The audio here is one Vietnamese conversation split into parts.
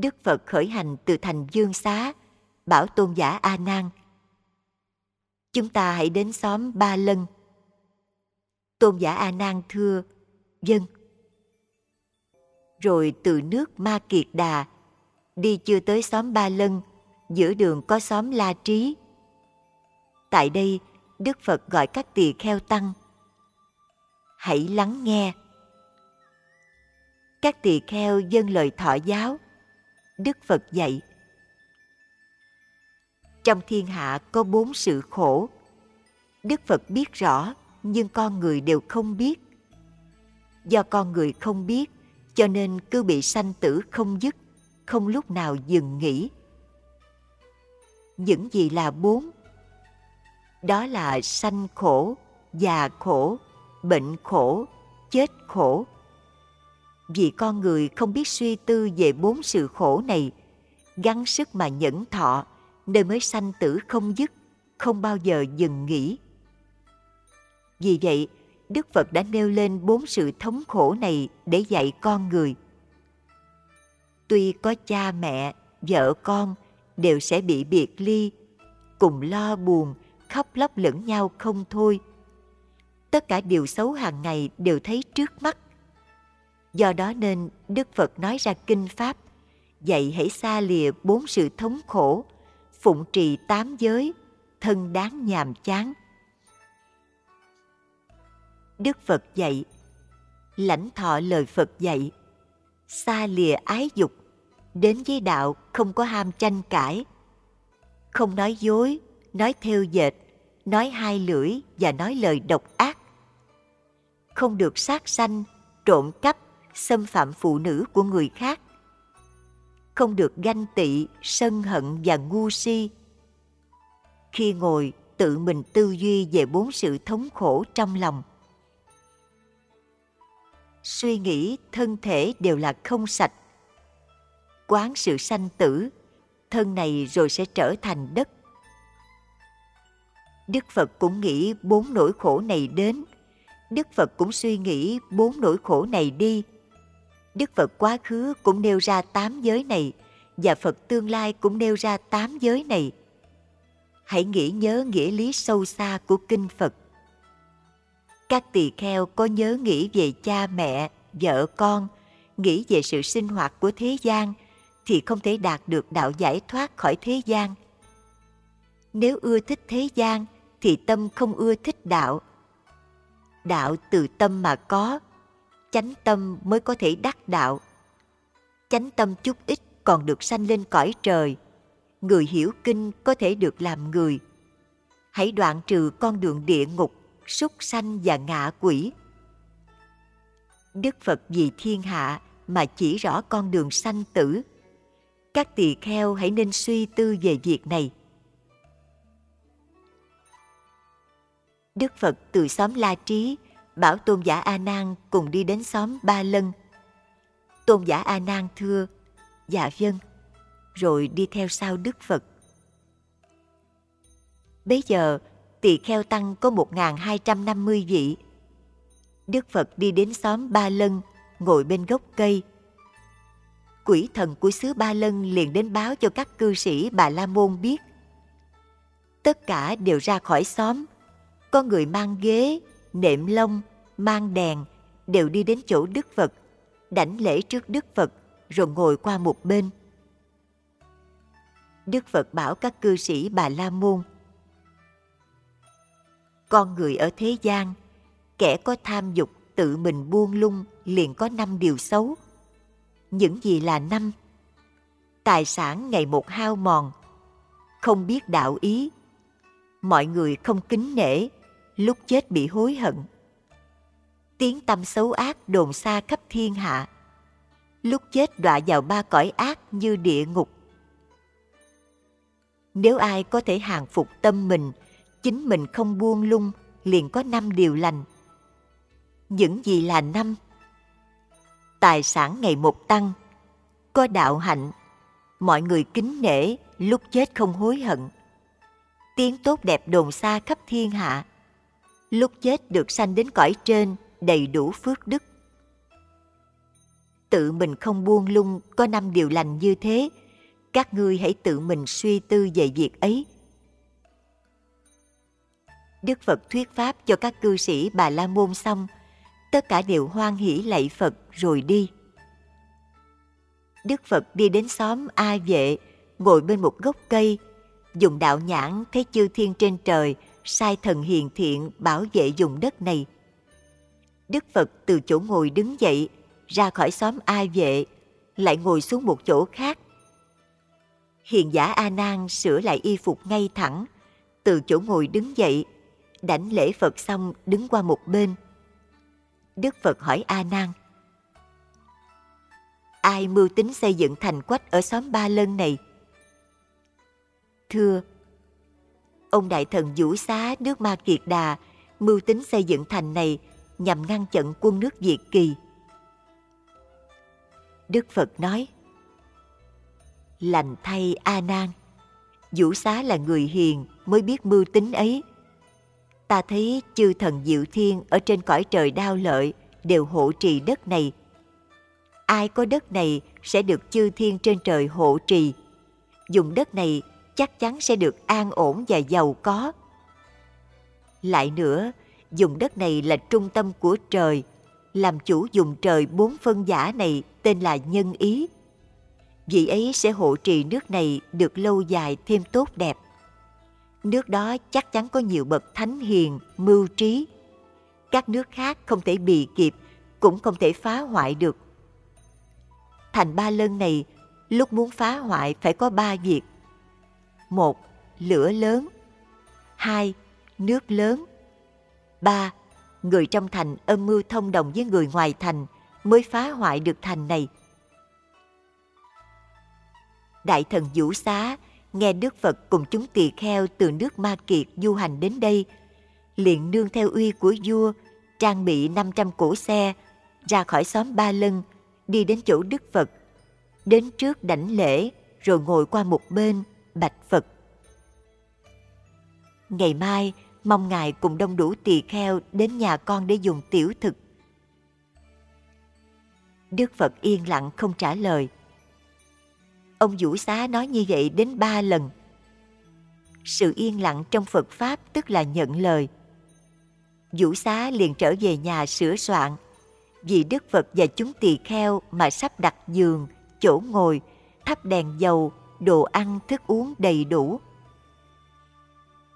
Đức Phật khởi hành từ thành Dương Xá, bảo tôn giả A Nan. Chúng ta hãy đến xóm Ba Lân. Tôn giả A Nan thưa, dân. Rồi từ nước Ma Kiệt Đà, đi chưa tới xóm Ba Lân, giữa đường có xóm La Trí. Tại đây, Đức Phật gọi các tỳ kheo tăng. Hãy lắng nghe. Các tỳ kheo dâng lời thọ giáo. Đức Phật dạy. Trong thiên hạ có bốn sự khổ. Đức Phật biết rõ, nhưng con người đều không biết. Do con người không biết, cho nên cứ bị sanh tử không dứt, không lúc nào dừng nghỉ. Những gì là bốn? Đó là sanh khổ, già khổ, bệnh khổ, chết khổ. Vì con người không biết suy tư về bốn sự khổ này, gắng sức mà nhẫn thọ, nơi mới sanh tử không dứt, không bao giờ dừng nghỉ. Vì vậy, Đức Phật đã nêu lên bốn sự thống khổ này để dạy con người. Tuy có cha mẹ, vợ con đều sẽ bị biệt ly, cùng lo buồn, khóc lóc lẫn nhau không thôi. Tất cả điều xấu hàng ngày đều thấy trước mắt. Do đó nên Đức Phật nói ra kinh Pháp, dạy hãy xa lìa bốn sự thống khổ, phụng trì tám giới, thân đáng nhàm chán. Đức Phật dạy, lãnh thọ lời Phật dạy, xa lìa ái dục, đến với đạo không có ham tranh cãi, không nói dối, nói theo dệt, nói hai lưỡi và nói lời độc ác. Không được sát sanh, trộm cắp, xâm phạm phụ nữ của người khác. Không được ganh tị, sân hận và ngu si. Khi ngồi, tự mình tư duy về bốn sự thống khổ trong lòng. Suy nghĩ thân thể đều là không sạch. Quán sự sanh tử, thân này rồi sẽ trở thành đất Đức Phật cũng nghĩ bốn nỗi khổ này đến. Đức Phật cũng suy nghĩ bốn nỗi khổ này đi. Đức Phật quá khứ cũng nêu ra tám giới này và Phật tương lai cũng nêu ra tám giới này. Hãy nghĩ nhớ nghĩa lý sâu xa của kinh Phật. Các tỳ kheo có nhớ nghĩ về cha mẹ, vợ con, nghĩ về sự sinh hoạt của thế gian thì không thể đạt được đạo giải thoát khỏi thế gian. Nếu ưa thích thế gian thì tâm không ưa thích đạo. Đạo từ tâm mà có, chánh tâm mới có thể đắc đạo. Chánh tâm chút ít còn được sanh lên cõi trời. Người hiểu kinh có thể được làm người. Hãy đoạn trừ con đường địa ngục, súc sanh và ngạ quỷ. Đức Phật vì thiên hạ mà chỉ rõ con đường sanh tử. Các tỳ kheo hãy nên suy tư về việc này. Đức Phật từ xóm La Trí bảo tôn giả A Nan cùng đi đến xóm Ba Lân. Tôn giả A Nan thưa: "Dạ vâng." Rồi đi theo sau Đức Phật. Bấy giờ, tỳ kheo tăng có 1250 vị. Đức Phật đi đến xóm Ba Lân, ngồi bên gốc cây. Quỷ thần của xứ Ba Lân liền đến báo cho các cư sĩ Bà La Môn biết. Tất cả đều ra khỏi xóm, có người mang ghế, nệm lông, mang đèn, đều đi đến chỗ Đức Phật, đảnh lễ trước Đức Phật, rồi ngồi qua một bên. Đức Phật bảo các cư sĩ Bà La Môn, Con người ở thế gian, kẻ có tham dục tự mình buông lung liền có năm điều xấu. Những gì là năm? Tài sản ngày một hao mòn, không biết đạo ý, mọi người không kính nể, lúc chết bị hối hận. Tiếng tâm xấu ác đồn xa khắp thiên hạ. Lúc chết đọa vào ba cõi ác như địa ngục. Nếu ai có thể hàng phục tâm mình, chính mình không buông lung, liền có năm điều lành. Những gì là năm? Tài sản ngày một tăng, có đạo hạnh, mọi người kính nể, lúc chết không hối hận. Tiếng tốt đẹp đồn xa khắp thiên hạ, lúc chết được sanh đến cõi trên đầy đủ phước đức. tự mình không buông lung có năm điều lành như thế, các ngươi hãy tự mình suy tư về việc ấy. Đức Phật thuyết pháp cho các cư sĩ Bà La Môn xong, tất cả đều hoan hỷ lạy Phật rồi đi. Đức Phật đi đến xóm A Vệ, ngồi bên một gốc cây, dùng đạo nhãn thấy chư thiên trên trời, sai thần hiền thiện bảo vệ vùng đất này. Đức Phật từ chỗ ngồi đứng dậy, ra khỏi xóm A Vệ, lại ngồi xuống một chỗ khác. Hiền giả A Nan sửa lại y phục ngay thẳng, từ chỗ ngồi đứng dậy, đảnh lễ Phật xong đứng qua một bên. Đức Phật hỏi A Nan: Ai mưu tính xây dựng thành quách ở xóm Ba Lân này? Thưa, ông đại thần Vũ Xá nước Ma Kiệt Đà mưu tính xây dựng thành này nhằm ngăn chặn quân nước Việt Kỳ. Đức Phật nói, Lành thay A Nan, Vũ Xá là người hiền mới biết mưu tính ấy. Ta thấy chư thần diệu thiên ở trên cõi trời đao lợi đều hộ trì đất này. Ai có đất này sẽ được chư thiên trên trời hộ trì. Dùng đất này chắc chắn sẽ được an ổn và giàu có. Lại nữa, dùng đất này là trung tâm của trời, làm chủ dùng trời bốn phân giả này tên là nhân ý. Vị ấy sẽ hộ trì nước này được lâu dài thêm tốt đẹp. Nước đó chắc chắn có nhiều bậc thánh hiền, mưu trí. Các nước khác không thể bị kịp, cũng không thể phá hoại được. Thành ba lân này, lúc muốn phá hoại phải có ba việc – một, lửa lớn. Hai, nước lớn. Ba, người trong thành âm mưu thông đồng với người ngoài thành mới phá hoại được thành này. Đại thần vũ xá nghe đức phật cùng chúng tỳ kheo từ nước ma kiệt du hành đến đây, liền nương theo uy của vua, trang bị 500 cỗ xe, ra khỏi xóm Ba Lân, đi đến chỗ Đức Phật. Đến trước đảnh lễ, rồi ngồi qua một bên bạch Phật. Ngày mai, mong Ngài cùng đông đủ tỳ kheo đến nhà con để dùng tiểu thực. Đức Phật yên lặng không trả lời. Ông Vũ Xá nói như vậy đến ba lần. Sự yên lặng trong Phật Pháp tức là nhận lời. Vũ Xá liền trở về nhà sửa soạn, vì Đức Phật và chúng tỳ kheo mà sắp đặt giường, chỗ ngồi, thắp đèn dầu, đồ ăn, thức uống đầy đủ.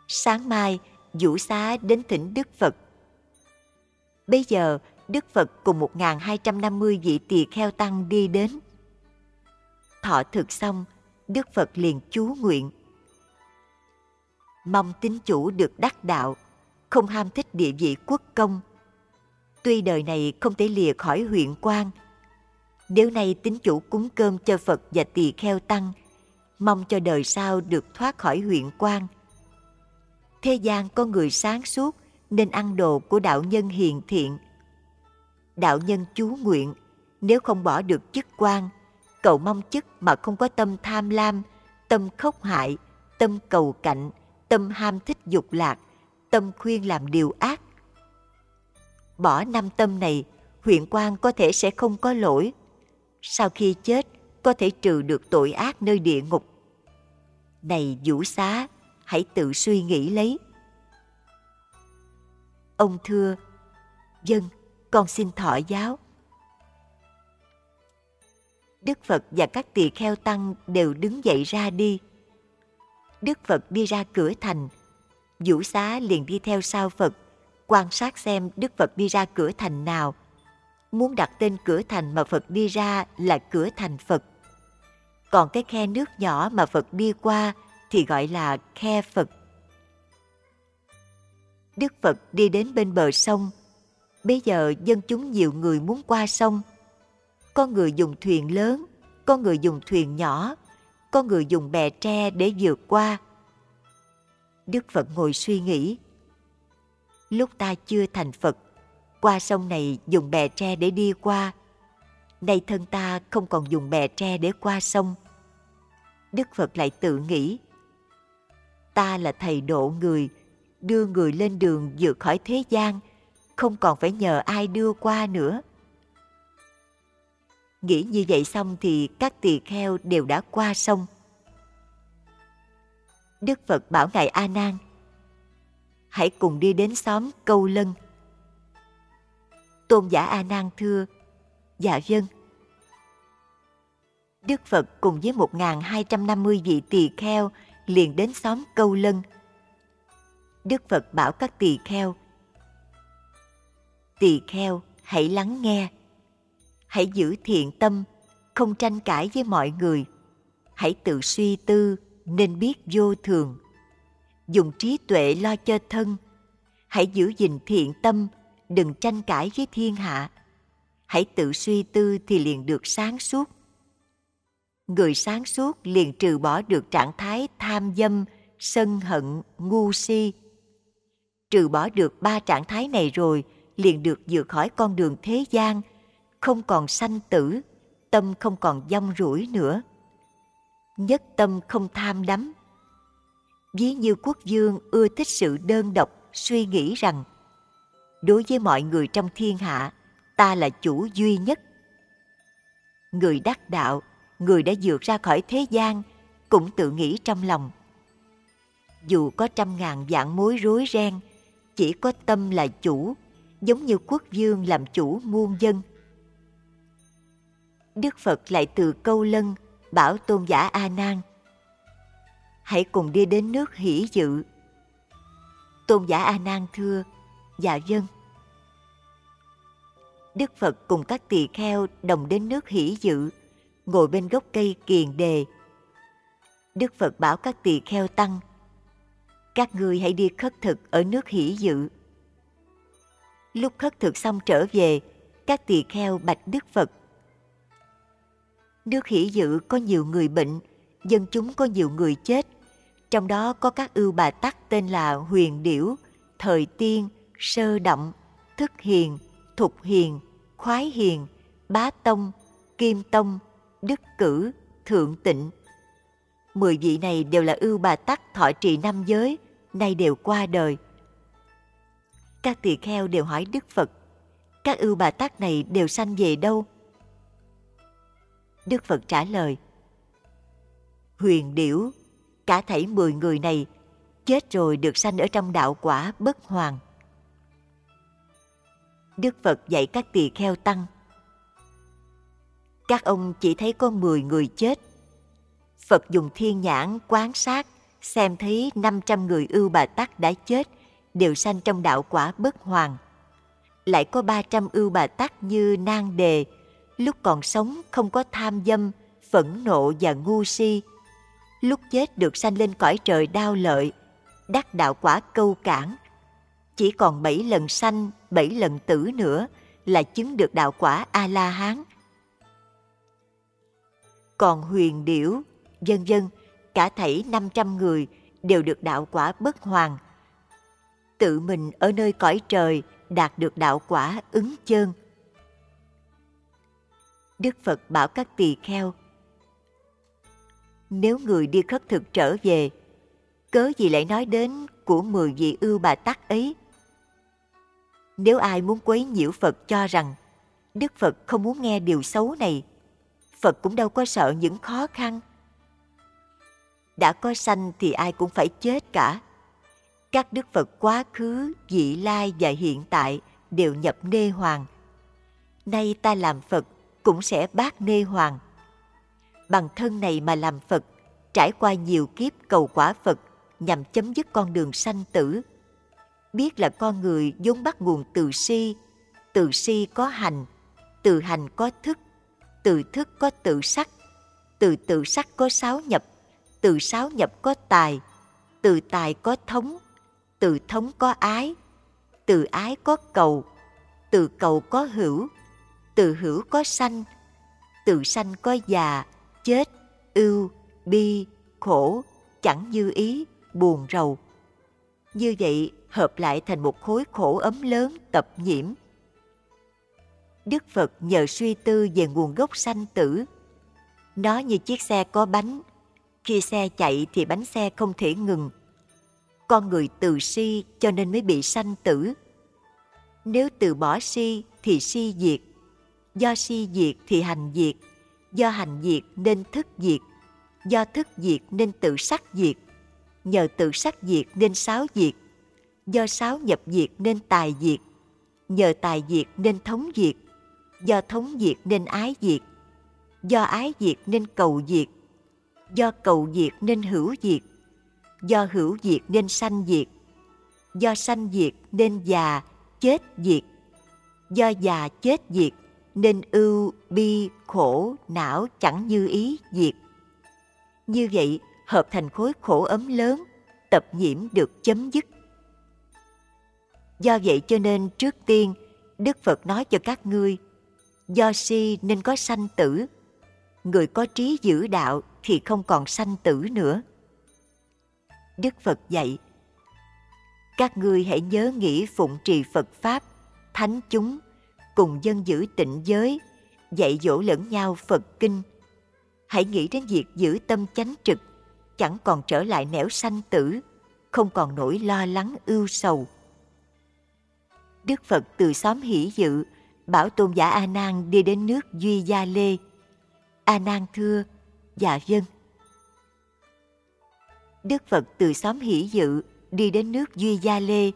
Sáng mai, Vũ Xá đến thỉnh Đức Phật. Bây giờ, Đức Phật cùng 1.250 vị tỳ kheo tăng đi đến. Thọ thực xong, Đức Phật liền chú nguyện. Mong tín chủ được đắc đạo, không ham thích địa vị quốc công. Tuy đời này không thể lìa khỏi huyện quan, nếu nay tín chủ cúng cơm cho Phật và tỳ kheo tăng, mong cho đời sau được thoát khỏi huyện quan. Thế gian có người sáng suốt nên ăn đồ của đạo nhân hiền thiện. Đạo nhân chú nguyện, nếu không bỏ được chức quan, cầu mong chức mà không có tâm tham lam, tâm khốc hại, tâm cầu cạnh, tâm ham thích dục lạc, tâm khuyên làm điều ác. Bỏ năm tâm này, huyện quan có thể sẽ không có lỗi. Sau khi chết, có thể trừ được tội ác nơi địa ngục. Này vũ xá, hãy tự suy nghĩ lấy. Ông thưa, dân, con xin thọ giáo. Đức phật và các tỳ kheo tăng đều đứng dậy ra đi. Đức phật đi ra cửa thành. Vũ xá liền đi theo sau phật, quan sát xem đức phật đi ra cửa thành nào. Muốn đặt tên cửa thành mà phật đi ra là cửa thành phật còn cái khe nước nhỏ mà Phật đi qua thì gọi là khe Phật. Đức Phật đi đến bên bờ sông. Bây giờ dân chúng nhiều người muốn qua sông. Có người dùng thuyền lớn, có người dùng thuyền nhỏ, có người dùng bè tre để vượt qua. Đức Phật ngồi suy nghĩ. Lúc ta chưa thành Phật, qua sông này dùng bè tre để đi qua. Nay thân ta không còn dùng bè tre để qua sông Đức Phật lại tự nghĩ, ta là thầy độ người, đưa người lên đường vượt khỏi thế gian, không còn phải nhờ ai đưa qua nữa. Nghĩ như vậy xong thì các tỳ kheo đều đã qua sông. Đức Phật bảo Ngài A Nan, hãy cùng đi đến xóm Câu Lân. Tôn giả A Nan thưa, dạ vâng. Đức Phật cùng với 1.250 vị tỳ kheo liền đến xóm Câu Lân. Đức Phật bảo các tỳ kheo, tỳ kheo hãy lắng nghe hãy giữ thiện tâm không tranh cãi với mọi người. Hãy tự suy tư nên biết vô thường. Dùng trí tuệ lo cho thân. Hãy giữ gìn thiện tâm đừng tranh cãi với thiên hạ. Hãy tự suy tư thì liền được sáng suốt người sáng suốt liền trừ bỏ được trạng thái tham dâm sân hận ngu si trừ bỏ được ba trạng thái này rồi liền được vượt khỏi con đường thế gian, không còn sanh tử, tâm không còn dông rủi nữa. Nhất tâm không tham đắm. Ví như quốc dương ưa thích sự đơn độc, suy nghĩ rằng đối với mọi người trong thiên hạ, ta là chủ duy nhất. Người đắc đạo, người đã vượt ra khỏi thế gian, cũng tự nghĩ trong lòng. Dù có trăm ngàn vạn mối rối ren, chỉ có tâm là chủ giống như quốc vương làm chủ muôn dân. Đức Phật lại từ câu lân bảo tôn giả A Nan: Hãy cùng đi đến nước hỷ dự. Tôn giả A Nan thưa: Dạ dân Đức Phật cùng các tỳ kheo đồng đến nước hỷ dự, ngồi bên gốc cây kiền đề. Đức Phật bảo các tỳ kheo tăng: Các ngươi hãy đi khất thực ở nước hỷ dự Lúc khất thực xong trở về, các tỳ kheo bạch Đức Phật. Nước hỷ dự có nhiều người bệnh, dân chúng có nhiều người chết. Trong đó có các ưu bà tắc tên là Huyền Điểu, Thời Tiên, Sơ Động, Thức Hiền, Thục Hiền, Khoái Hiền, Bá Tông, Kim Tông, Đức Cử, Thượng Tịnh. Mười vị này đều là ưu bà tắc thọ trì năm giới, nay đều qua đời các tỳ kheo đều hỏi Đức Phật, các ưu bà tắc này đều sanh về đâu? Đức Phật trả lời, Huyền điểu, cả thảy mười người này chết rồi được sanh ở trong đạo quả bất hoàng. Đức Phật dạy các tỳ kheo tăng. Các ông chỉ thấy có mười người chết. Phật dùng thiên nhãn quán sát, xem thấy 500 người ưu bà tắc đã chết – đều sanh trong đạo quả bất hoàng. Lại có 300 ưu bà tắc như nang đề, lúc còn sống không có tham dâm, phẫn nộ và ngu si. Lúc chết được sanh lên cõi trời đau lợi, đắc đạo quả câu cản. Chỉ còn bảy lần sanh, bảy lần tử nữa là chứng được đạo quả A-la-hán. Còn huyền điểu, dân dân, cả thảy 500 người đều được đạo quả bất hoàng – tự mình ở nơi cõi trời đạt được đạo quả ứng chơn. Đức Phật bảo các tỳ kheo Nếu người đi khất thực trở về, cớ gì lại nói đến của mười vị ưu bà tắc ấy? Nếu ai muốn quấy nhiễu Phật cho rằng Đức Phật không muốn nghe điều xấu này, Phật cũng đâu có sợ những khó khăn. Đã có sanh thì ai cũng phải chết cả các đức Phật quá khứ, dị lai và hiện tại đều nhập nê hoàng. Nay ta làm Phật cũng sẽ bác nê hoàng. Bằng thân này mà làm Phật, trải qua nhiều kiếp cầu quả Phật nhằm chấm dứt con đường sanh tử. Biết là con người vốn bắt nguồn từ si, từ si có hành, từ hành có thức, từ thức có tự sắc, từ tự sắc có sáu nhập, từ sáu nhập có tài, từ tài có thống, từ thống có ái từ ái có cầu từ cầu có hữu từ hữu có sanh từ sanh có già chết ưu bi khổ chẳng như ý buồn rầu. Như vậy hợp lại thành một khối khổ ấm lớn tập nhiễm đức phật nhờ suy tư về nguồn gốc sanh tử. Nó như chiếc xe có bánh. Khi xe chạy thì bánh xe không thể ngừng. Con người từ si cho nên mới bị sanh tử. Nếu từ bỏ si thì si diệt. Do si diệt thì hành diệt, do hành diệt nên thức diệt, do thức diệt nên tự sắc diệt, nhờ tự sắc diệt nên sáu diệt, do sáu nhập diệt nên tài diệt, nhờ tài diệt nên thống diệt, do thống diệt nên ái diệt, do ái diệt nên cầu diệt, do cầu diệt nên hữu diệt, do hữu diệt nên sanh diệt, do sanh diệt nên già, chết diệt, do già chết diệt nên ưu, bi, khổ, não chẳng như ý diệt. Như vậy, hợp thành khối khổ ấm lớn, tập nhiễm được chấm dứt. Do vậy cho nên trước tiên, Đức Phật nói cho các ngươi, do si nên có sanh tử, người có trí giữ đạo thì không còn sanh tử nữa. Đức Phật dạy, các ngươi hãy nhớ nghĩ phụng trì Phật Pháp, thánh chúng, cùng dân giữ tịnh giới, dạy dỗ lẫn nhau Phật Kinh. Hãy nghĩ đến việc giữ tâm chánh trực, chẳng còn trở lại nẻo sanh tử, không còn nỗi lo lắng ưu sầu. Đức Phật từ xóm hỷ dự, bảo tôn giả A Nan đi đến nước Duy Gia Lê. A Nan thưa, dạ dân Đức Phật từ xóm hỷ dự đi đến nước Duy Gia Lê.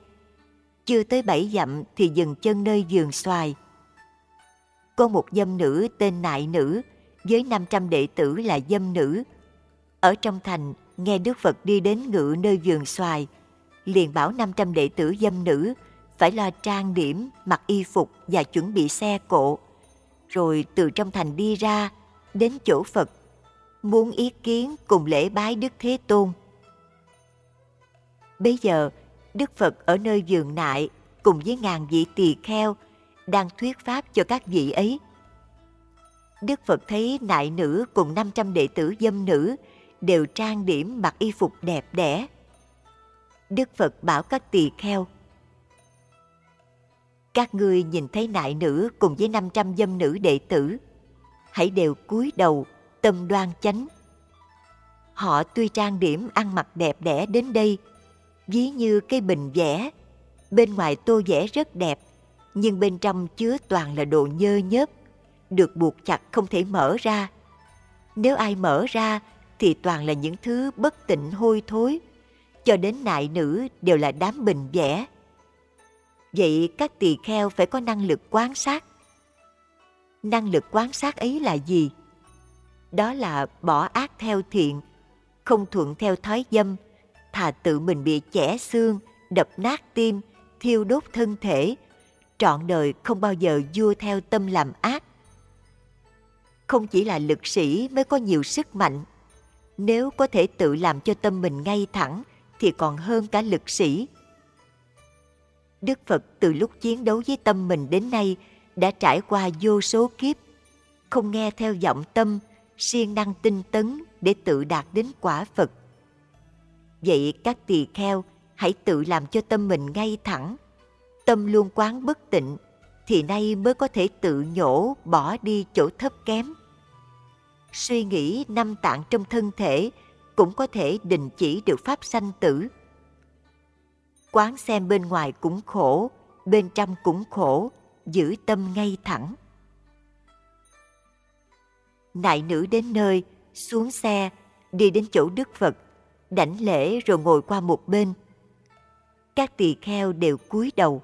Chưa tới bảy dặm thì dừng chân nơi vườn xoài. Có một dâm nữ tên Nại Nữ với 500 đệ tử là dâm nữ. Ở trong thành, nghe Đức Phật đi đến ngự nơi vườn xoài, liền bảo 500 đệ tử dâm nữ phải lo trang điểm, mặc y phục và chuẩn bị xe cộ. Rồi từ trong thành đi ra, đến chỗ Phật, muốn ý kiến cùng lễ bái Đức Thế Tôn. Bây giờ, Đức Phật ở nơi vườn nại cùng với ngàn vị tỳ kheo đang thuyết pháp cho các vị ấy. Đức Phật thấy nại nữ cùng 500 đệ tử dâm nữ đều trang điểm mặc y phục đẹp đẽ. Đức Phật bảo các tỳ kheo các ngươi nhìn thấy nại nữ cùng với 500 dâm nữ đệ tử Hãy đều cúi đầu, tâm đoan chánh Họ tuy trang điểm ăn mặc đẹp đẽ đến đây ví như cây bình vẽ. Bên ngoài tô vẽ rất đẹp, nhưng bên trong chứa toàn là đồ nhơ nhớp, được buộc chặt không thể mở ra. Nếu ai mở ra thì toàn là những thứ bất tịnh hôi thối, cho đến nại nữ đều là đám bình vẽ. Vậy các tỳ kheo phải có năng lực quan sát. Năng lực quan sát ấy là gì? Đó là bỏ ác theo thiện, không thuận theo thói dâm, thà tự mình bị chẻ xương, đập nát tim, thiêu đốt thân thể, trọn đời không bao giờ vua theo tâm làm ác. Không chỉ là lực sĩ mới có nhiều sức mạnh, nếu có thể tự làm cho tâm mình ngay thẳng thì còn hơn cả lực sĩ. Đức Phật từ lúc chiến đấu với tâm mình đến nay đã trải qua vô số kiếp, không nghe theo giọng tâm, siêng năng tinh tấn để tự đạt đến quả Phật. Vậy các tỳ kheo hãy tự làm cho tâm mình ngay thẳng. Tâm luôn quán bất tịnh thì nay mới có thể tự nhổ bỏ đi chỗ thấp kém. Suy nghĩ năm tạng trong thân thể cũng có thể đình chỉ được pháp sanh tử. Quán xem bên ngoài cũng khổ, bên trong cũng khổ, giữ tâm ngay thẳng. Nại nữ đến nơi, xuống xe, đi đến chỗ Đức Phật, đảnh lễ rồi ngồi qua một bên. Các tỳ kheo đều cúi đầu.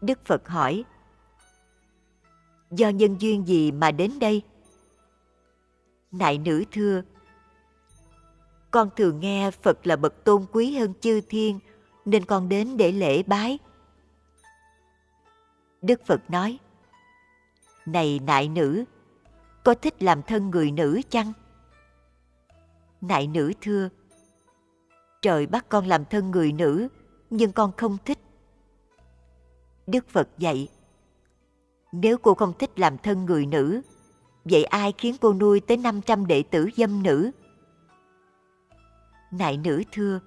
Đức Phật hỏi, Do nhân duyên gì mà đến đây? Nại nữ thưa, con thường nghe Phật là bậc tôn quý hơn chư thiên, nên con đến để lễ bái. Đức Phật nói, Này nại nữ, có thích làm thân người nữ chăng? Nại nữ thưa, trời bắt con làm thân người nữ, nhưng con không thích. Đức Phật dạy, nếu cô không thích làm thân người nữ, vậy ai khiến cô nuôi tới 500 đệ tử dâm nữ? Nại nữ thưa,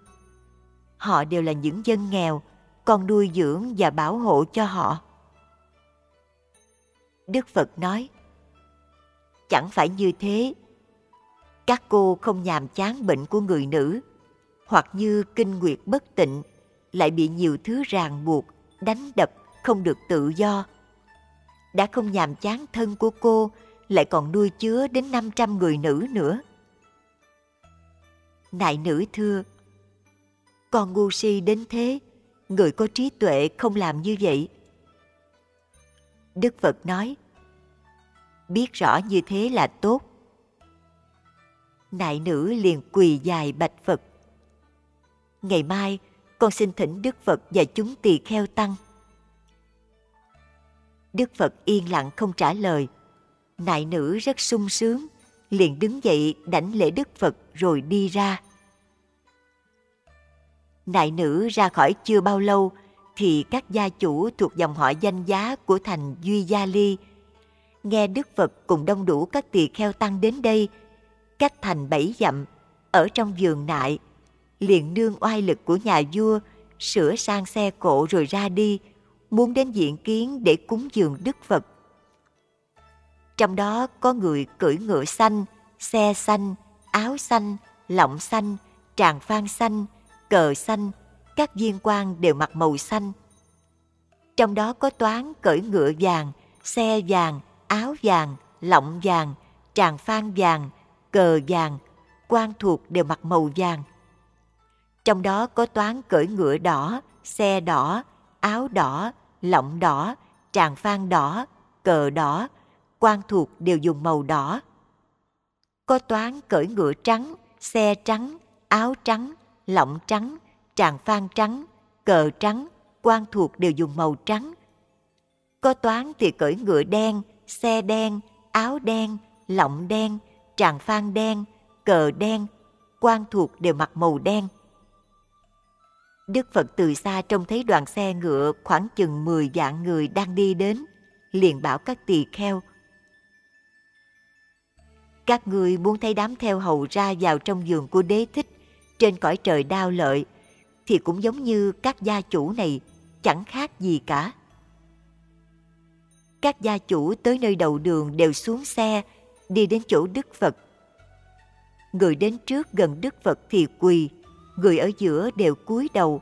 họ đều là những dân nghèo, con nuôi dưỡng và bảo hộ cho họ. Đức Phật nói, chẳng phải như thế. Các cô không nhàm chán bệnh của người nữ, hoặc như kinh nguyệt bất tịnh, lại bị nhiều thứ ràng buộc, đánh đập, không được tự do. đã không nhàm chán thân của cô, lại còn nuôi chứa đến 500 người nữ nữa. Nại nữ thưa, con ngu si đến thế, người có trí tuệ không làm như vậy. Đức Phật nói, biết rõ như thế là tốt. Nại nữ liền quỳ dài bạch Phật. Ngày mai, con xin thỉnh Đức Phật và chúng tỳ kheo tăng. Đức Phật yên lặng không trả lời. Nại nữ rất sung sướng, liền đứng dậy đảnh lễ Đức Phật rồi đi ra. Nại nữ ra khỏi chưa bao lâu thì các gia chủ thuộc dòng họ danh giá của thành Duy Gia Ly nghe Đức Phật cùng đông đủ các tỳ kheo tăng đến đây, cách thành bảy dặm, ở trong vườn nại, liền nương oai lực của nhà vua, sửa sang xe cộ rồi ra đi, muốn đến diện kiến để cúng dường Đức Phật. Trong đó có người cưỡi ngựa xanh, xe xanh, áo xanh, lọng xanh, tràng phan xanh, cờ xanh, các viên quan đều mặc màu xanh. Trong đó có toán cởi ngựa vàng, xe vàng, áo vàng, lọng vàng, tràng phan vàng, cờ vàng, quan thuộc đều mặc màu vàng. Trong đó có toán cởi ngựa đỏ, xe đỏ, áo đỏ, lọng đỏ, tràng phan đỏ, cờ đỏ, quan thuộc đều dùng màu đỏ. Có toán cởi ngựa trắng, xe trắng, áo trắng, lọng trắng, tràng phan trắng, cờ trắng, quan thuộc đều dùng màu trắng. Có toán thì cởi ngựa đen, xe đen, áo đen, lọng đen, tràng phan đen, cờ đen, quan thuộc đều mặc màu đen. Đức Phật từ xa trông thấy đoàn xe ngựa khoảng chừng 10 vạn người đang đi đến, liền bảo các tỳ kheo. Các người muốn thấy đám theo hầu ra vào trong giường của đế thích trên cõi trời đao lợi thì cũng giống như các gia chủ này chẳng khác gì cả. Các gia chủ tới nơi đầu đường đều xuống xe, đi đến chỗ Đức Phật. Người đến trước gần Đức Phật thì quỳ, người ở giữa đều cúi đầu,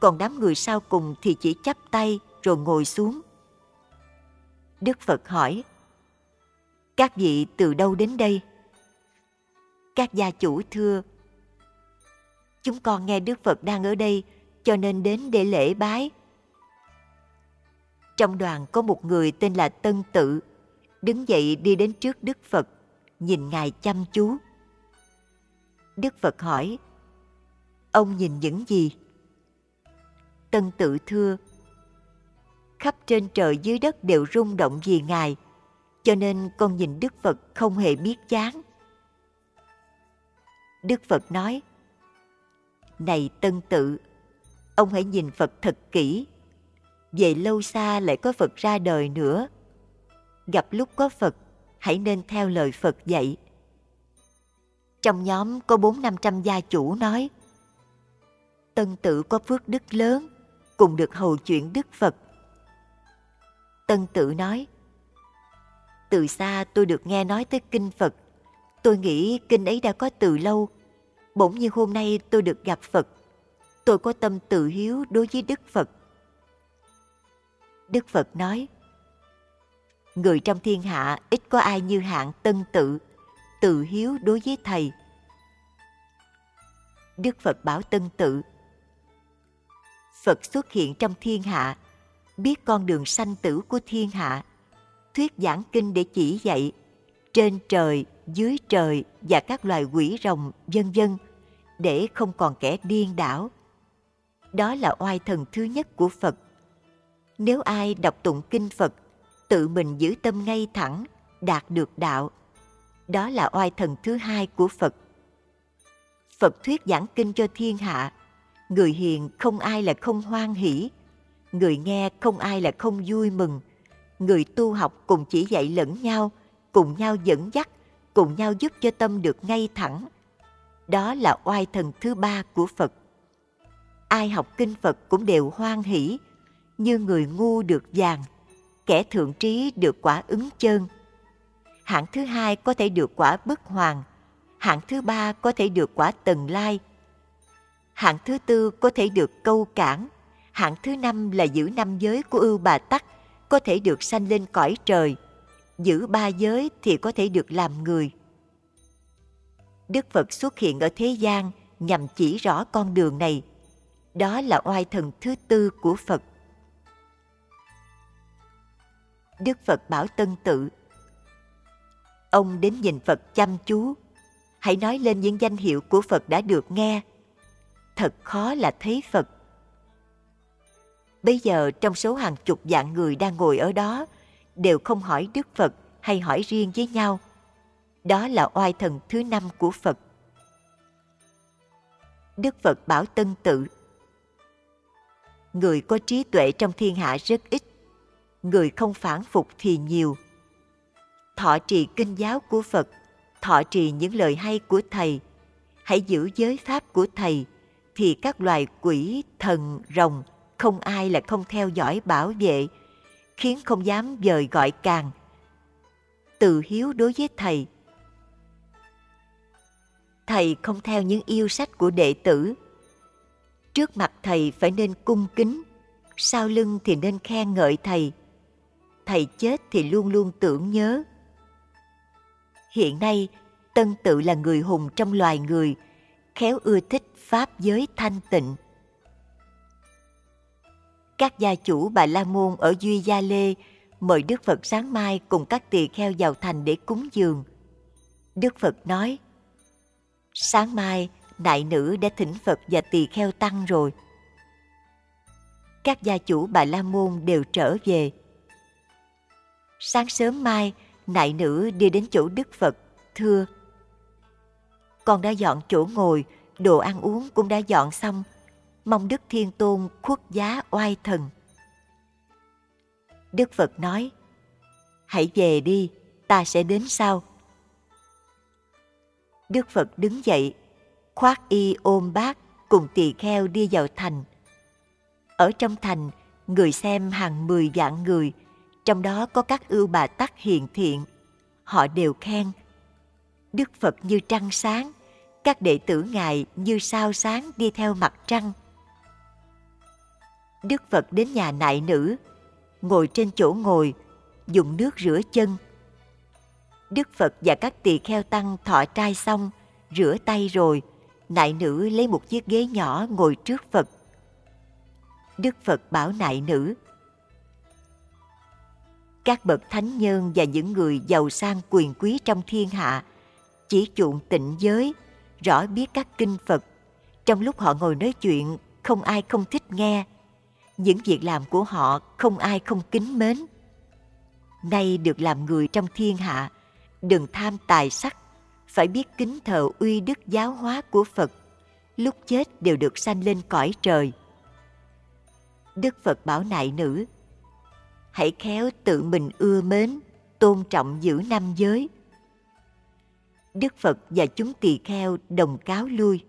còn đám người sau cùng thì chỉ chắp tay rồi ngồi xuống. Đức Phật hỏi, các vị từ đâu đến đây? Các gia chủ thưa, chúng con nghe Đức Phật đang ở đây cho nên đến để lễ bái. Trong đoàn có một người tên là Tân Tự, đứng dậy đi đến trước Đức Phật, nhìn Ngài chăm chú. Đức Phật hỏi, ông nhìn những gì? Tân Tự thưa, khắp trên trời dưới đất đều rung động vì Ngài, cho nên con nhìn Đức Phật không hề biết chán. Đức Phật nói, này Tân Tự, ông hãy nhìn Phật thật kỹ về lâu xa lại có Phật ra đời nữa. Gặp lúc có Phật, hãy nên theo lời Phật dạy. Trong nhóm có bốn năm trăm gia chủ nói, Tân tự có phước đức lớn, cùng được hầu chuyện Đức Phật. Tân tự nói, Từ xa tôi được nghe nói tới Kinh Phật, tôi nghĩ Kinh ấy đã có từ lâu, bỗng như hôm nay tôi được gặp Phật. Tôi có tâm tự hiếu đối với Đức Phật Đức Phật nói, Người trong thiên hạ ít có ai như hạng tân tự, tự hiếu đối với Thầy. Đức Phật bảo tân tự, Phật xuất hiện trong thiên hạ, biết con đường sanh tử của thiên hạ, thuyết giảng kinh để chỉ dạy, trên trời, dưới trời và các loài quỷ rồng, vân vân, để không còn kẻ điên đảo. Đó là oai thần thứ nhất của Phật nếu ai đọc tụng kinh Phật, tự mình giữ tâm ngay thẳng, đạt được đạo, đó là oai thần thứ hai của Phật. Phật thuyết giảng kinh cho thiên hạ, người hiền không ai là không hoan hỷ, người nghe không ai là không vui mừng, người tu học cùng chỉ dạy lẫn nhau, cùng nhau dẫn dắt, cùng nhau giúp cho tâm được ngay thẳng. Đó là oai thần thứ ba của Phật. Ai học kinh Phật cũng đều hoan hỷ, như người ngu được vàng, kẻ thượng trí được quả ứng chân. Hạng thứ hai có thể được quả bất hoàng, hạng thứ ba có thể được quả tần lai. Hạng thứ tư có thể được câu cản, hạng thứ năm là giữ năm giới của ưu bà tắc, có thể được sanh lên cõi trời, giữ ba giới thì có thể được làm người. Đức Phật xuất hiện ở thế gian nhằm chỉ rõ con đường này. Đó là oai thần thứ tư của Phật. Đức Phật bảo Tân Tự, Ông đến nhìn Phật chăm chú. Hãy nói lên những danh hiệu của Phật đã được nghe. Thật khó là thấy Phật. Bây giờ trong số hàng chục vạn người đang ngồi ở đó đều không hỏi Đức Phật hay hỏi riêng với nhau. Đó là oai thần thứ năm của Phật. Đức Phật bảo Tân Tự Người có trí tuệ trong thiên hạ rất ít, người không phản phục thì nhiều. Thọ trì kinh giáo của Phật, thọ trì những lời hay của Thầy, hãy giữ giới pháp của Thầy, thì các loài quỷ, thần, rồng không ai là không theo dõi bảo vệ, khiến không dám dời gọi càng. Từ hiếu đối với Thầy – thầy không theo những yêu sách của đệ tử. Trước mặt thầy phải nên cung kính, sau lưng thì nên khen ngợi thầy. Thầy chết thì luôn luôn tưởng nhớ. Hiện nay, tân tự là người hùng trong loài người, khéo ưa thích pháp giới thanh tịnh các gia chủ bà la môn ở duy gia lê mời đức phật sáng mai cùng các tỳ kheo vào thành để cúng dường đức phật nói Sáng mai, đại nữ đã thỉnh Phật và tỳ kheo tăng rồi. Các gia chủ Bà La Môn đều trở về. Sáng sớm mai, nại nữ đi đến chỗ Đức Phật, thưa Con đã dọn chỗ ngồi, đồ ăn uống cũng đã dọn xong, mong Đức Thiên Tôn khuất giá oai thần. Đức Phật nói, hãy về đi, ta sẽ đến sau. Đức Phật đứng dậy, khoác y ôm bát cùng tỳ kheo đi vào thành. Ở trong thành, người xem hàng mười vạn người, trong đó có các ưu bà tắc hiền thiện. Họ đều khen. Đức Phật như trăng sáng, các đệ tử Ngài như sao sáng đi theo mặt trăng. Đức Phật đến nhà nại nữ, ngồi trên chỗ ngồi, dùng nước rửa chân, Đức Phật và các tỳ kheo tăng thọ trai xong, rửa tay rồi, nại nữ lấy một chiếc ghế nhỏ ngồi trước Phật. Đức Phật bảo nại nữ, các bậc thánh nhân và những người giàu sang quyền quý trong thiên hạ chỉ chuộng tịnh giới, rõ biết các kinh Phật. Trong lúc họ ngồi nói chuyện, không ai không thích nghe. Những việc làm của họ không ai không kính mến. Nay được làm người trong thiên hạ, đừng tham tài sắc, phải biết kính thờ uy đức giáo hóa của Phật, lúc chết đều được sanh lên cõi trời. Đức Phật bảo nại nữ, hãy khéo tự mình ưa mến, tôn trọng giữ năm giới. Đức Phật và chúng tỳ kheo đồng cáo lui.